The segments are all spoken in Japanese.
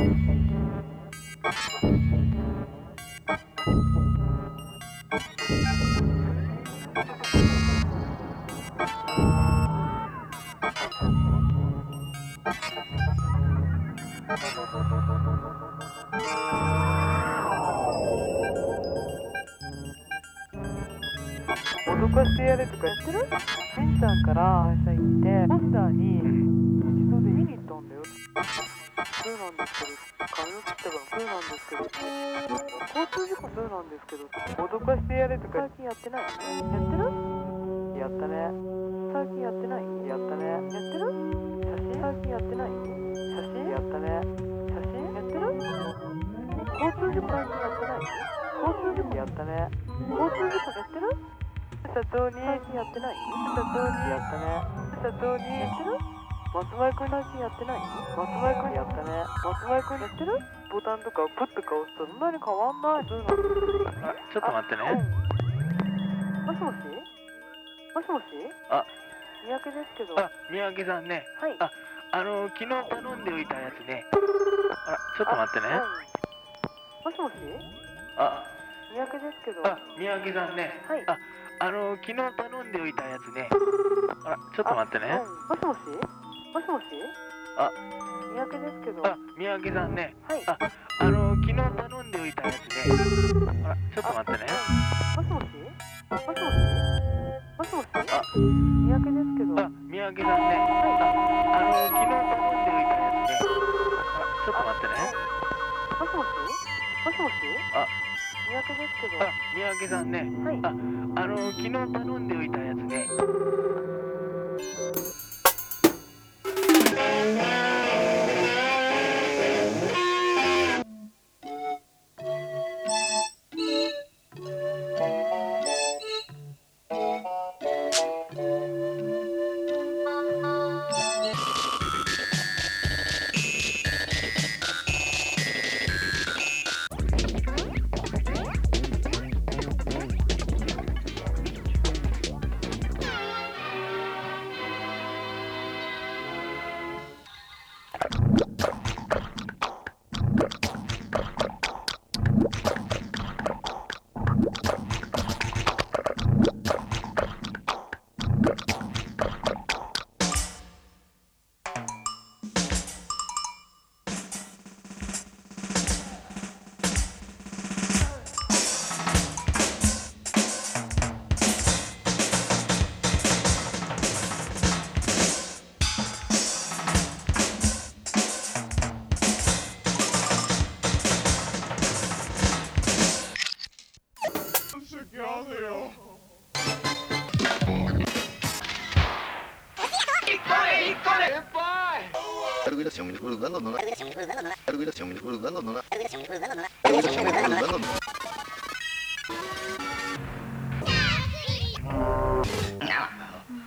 脅かしてやれとかやってる？しんちゃんから会社行ってポスターに一度で見に行ったんだよそうなんですけど髪を切ったからそうなんですけど交通事故そうなんですけど脅かしてやれとか最近やってないやってるやったね。最近やってないやったねやってる写真最近やってない写真やったね写真やってる交通事故最近やってない交通事故やったね交通事故やってる社長に最近やってない社長にやったね社長にやってる松前くん最近やってない？松前くんやったね。松前くんやってる？ボタンとかプッとか押すとそんなに変わんない。ちょっと待ってね。うん。もしもし？もしもし？あ。三宅ですけど。あ三宅さんね。はい。ああの昨日頼んでおいたやつね。あちょっと待ってね。うん。もしもし？あ。三宅ですけど。あ三宅さんね。はい。ああの昨日頼んでおいたやつね。あちょっと待ってね。うん。もしもし？もしもし？あ。三宅ですけど。あ三宅さんね。はい。ああの昨日頼んでおいたやつね。あちょっと待ってね。もしもしもし？もしもし？もしあ。三宅ですけど。あ三宅さんね。ああの昨日頼んでおいたやつね。あちょっと待ってね。もしもし？もしもし？あ。三宅ですけど。あ三宅さんね。はい。ああの昨日頼んでおいたやつね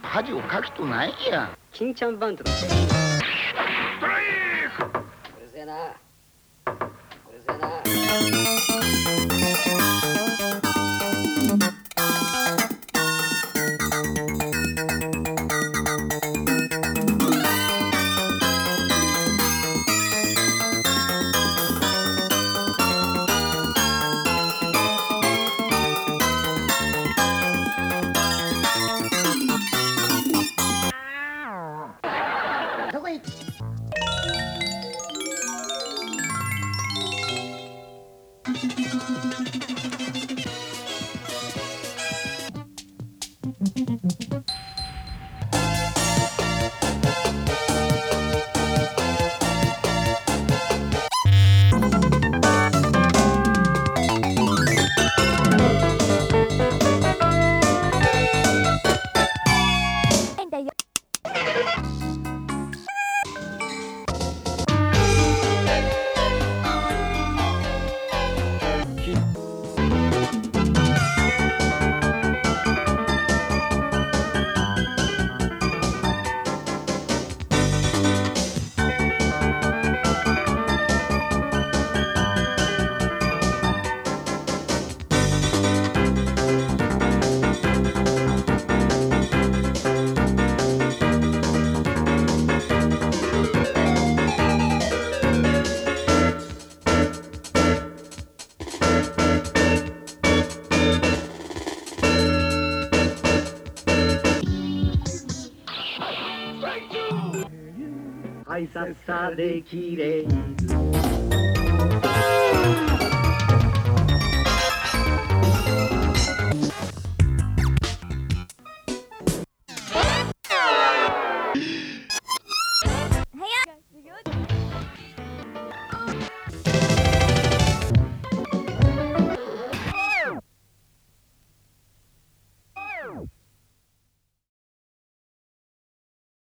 恥をかきとないや金ちゃんバンドだ 挨拶さできれいず